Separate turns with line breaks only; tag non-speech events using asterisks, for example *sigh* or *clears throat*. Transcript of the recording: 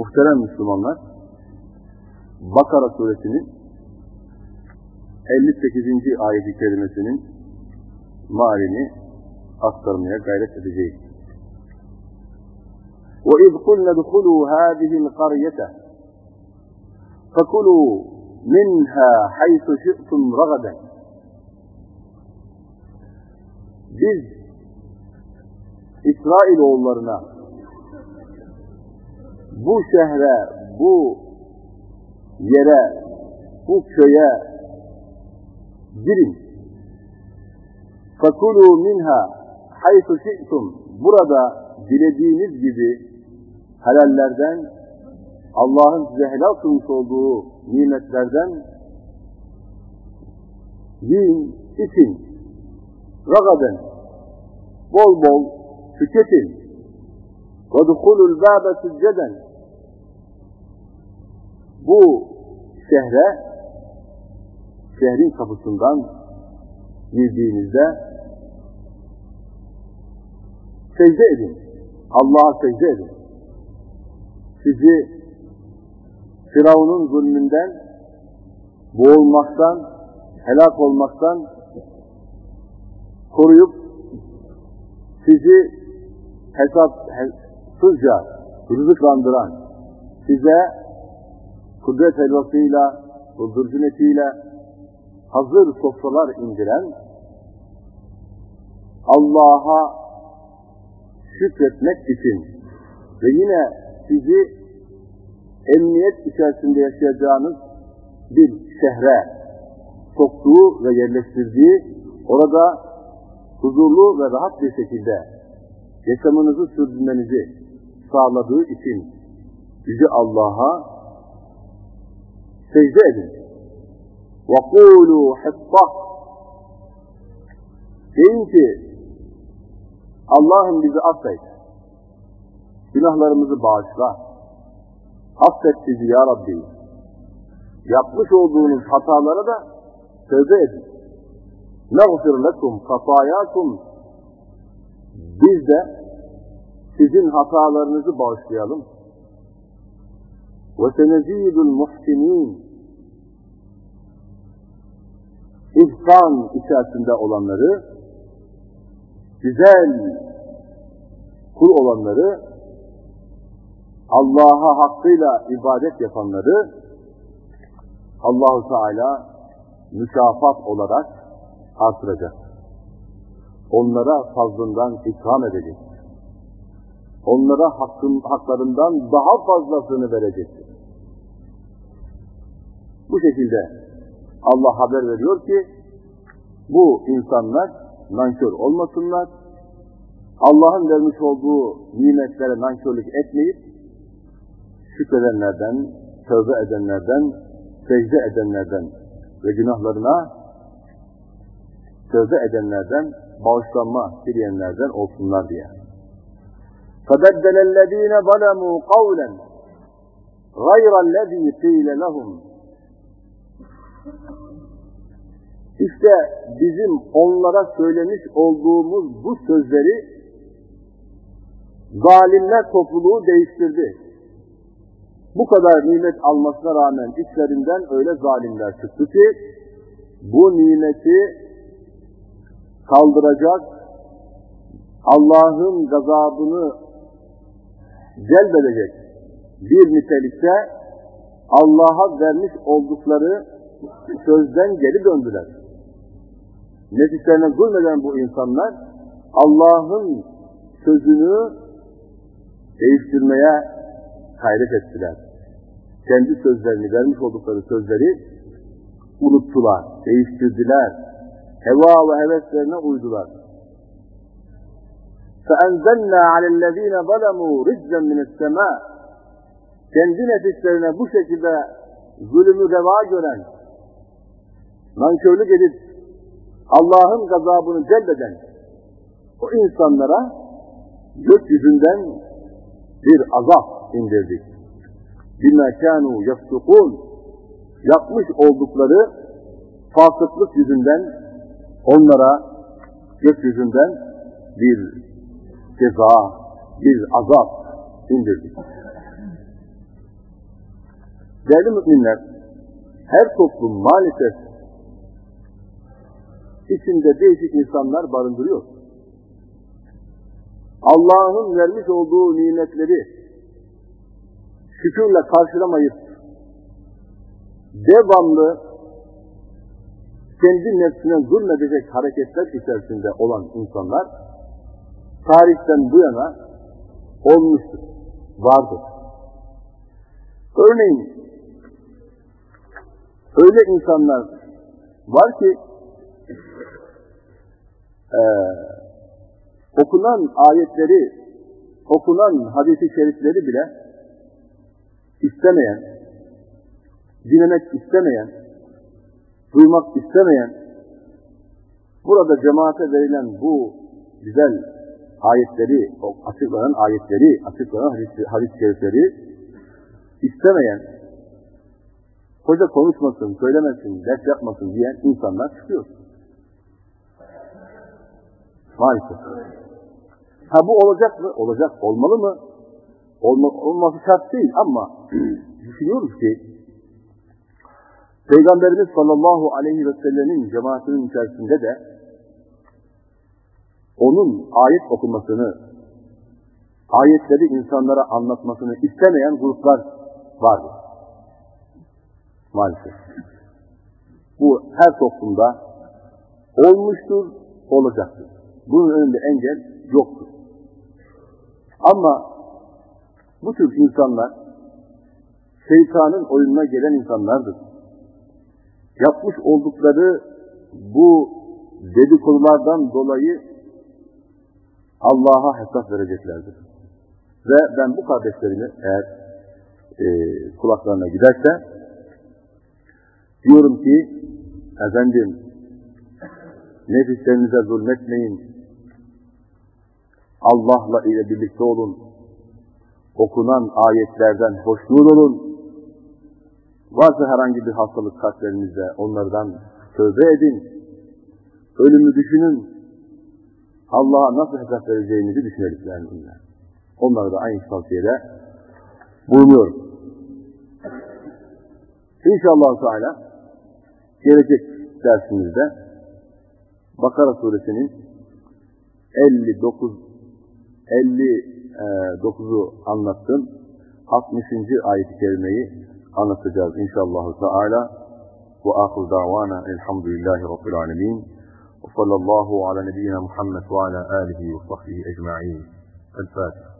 Muhterem Müslümanlar, Bakara suresinin 58. ayet-i kerimesinin malini aktarmaya gayret edeceğiz. وَاِذْ قُلْنَا دُخُلُوا هَذِهِ الْقَرْيَةَ فَكُلُوا مِنْهَا حَيْثُ شِئْتُمْ رَغَدًا Biz İsrailoğullarına bu şehre, bu yere, bu köye girin. فَكُلُوا مِنْهَا حَيْثُ شِئْتُمْ Burada dilediğiniz gibi helallerden, Allah'ın size helal kılmış olduğu nimetlerden yiyin, için, ragaden, bol bol tüketin. وَدُخُلُوا الْبَابَ سُجَّدًا bu şehre, şehrin kapısından girdiğinizde secde edin. Allah'a secde edin. Sizi Firavun'un zulmünden, boğulmaktan, helak olmaktan koruyup sizi hesapsızca rızıklandıran, size kudret helvasıyla, huzurcun etiyle hazır sofralar indiren, Allah'a şükretmek için ve yine sizi emniyet içerisinde yaşayacağınız bir şehre soktuğu ve yerleştirdiği, orada huzurlu ve rahat bir şekilde yaşamınızı sürdürmenizi sağladığı için Yüce Allah'a secde edin. وَقُولُوا حِطَّةً Deyin ki Allah'ım bizi affet. Günahlarımızı bağışla. Affet bizi ya Rabbi. Yapmış olduğunuz hatalara da tövbe edin. نَغْفِرْ لَكُمْ خَطَايَاكُمْ Biz de sizin hatalarınızı bağışlayalım. وَسَنَزِيدُ الْمُحْسِنِينَ İhsan içerisinde olanları, güzel kul olanları, Allah'a hakkıyla ibadet yapanları, Allahu Teala mükafat olarak artıracak. Onlara fazlından ikram edecek. Onlara hakkın, haklarından daha fazlasını verecektir. Bu şekilde Allah haber veriyor ki bu insanlar nankör olmasınlar. Allah'ın vermiş olduğu nimetlere nankörlük etmeyip şükredenlerden, tövbe edenlerden, secde edenlerden ve günahlarına tövbe edenlerden, bağışlanma dileyenlerden olsunlar diye. فَبَدَّلَ الَّذ۪ينَ ظَلَمُوا قَوْلًا غَيْرَ الَّذ۪ي قِيلَ لَهُمْ işte bizim onlara söylemiş olduğumuz bu sözleri zalimler topluluğu değiştirdi. Bu kadar nimet almasına rağmen içlerinden öyle zalimler çıktı ki bu nimeti kaldıracak, Allah'ın gazabını celbedecek bir nitelikte Allah'a vermiş oldukları sözden geri döndüler. Nefislerine zulmeden bu insanlar Allah'ın sözünü değiştirmeye gayret ettiler. Kendi sözlerini, vermiş oldukları sözleri unuttular, değiştirdiler. Heva ve heveslerine uydular. فَاَنْزَلْنَا عَلَى الَّذ۪ينَ ظَلَمُوا رِجْزًا مِنَ السَّمَاءِ Kendi nefislerine bu şekilde zulümü reva gören, nankörlük edip Allah'ın gazabını celbeden o insanlara gökyüzünden bir azap indirdik. Bina kânû yastukûn yapmış oldukları fasıklık yüzünden onlara gökyüzünden bir ceza, bir azap indirdik. Değerli müminler, her toplum maalesef içinde değişik insanlar barındırıyor. Allah'ın vermiş olduğu nimetleri şükürle karşılamayıp devamlı kendi nefsine zulmedecek hareketler içerisinde olan insanlar tarihten bu yana olmuştur, vardır. Örneğin öyle insanlar var ki e, okunan ayetleri, okunan hadisi şerifleri bile istemeyen, dinlemek istemeyen, duymak istemeyen, burada cemaate verilen bu güzel ayetleri, açıklanan ayetleri, açıklanan hadis, hadis şerifleri istemeyen, hoca konuşmasın, söylemesin, ders yapmasın diyen insanlar çıkıyor. Maalesef. Ha bu olacak mı? Olacak. Olmalı mı? Olma, olması şart değil ama *clears throat* düşünüyoruz ki Peygamberimiz sallallahu aleyhi ve sellemin cemaatinin içerisinde de onun ayet okumasını, ayetleri insanlara anlatmasını istemeyen gruplar vardır. Maalesef. Bu her toplumda olmuştur, olacaktır. Bunun önünde engel yoktur. Ama bu tür insanlar şeytanın oyununa gelen insanlardır. Yapmış oldukları bu dedikodulardan dolayı Allah'a hesap vereceklerdir. Ve ben bu kardeşlerimi eğer e, kulaklarına giderse diyorum ki efendim nefislerinize zulmetmeyin Allah'la ile birlikte olun okunan ayetlerden hoşnut olun varsa herhangi bir hastalık kalplerinizde onlardan tövbe edin ölümü düşünün Allah'a nasıl hesap vereceğinizi düşünelim yani bunlar. Onlara da aynı tavsiyede bulunuyorum. İnşallah Teala gelecek dersimizde Bakara suresinin 59 59'u e, anlattım. 60. ayet-i kerimeyi anlatacağız inşallah Teala. Ve ahir davana elhamdülillahi rabbil alemin. Ve sallallahu ala nebiyyina Muhammed ve ala alihi ve sahbihi ecma'in. El Fatiha.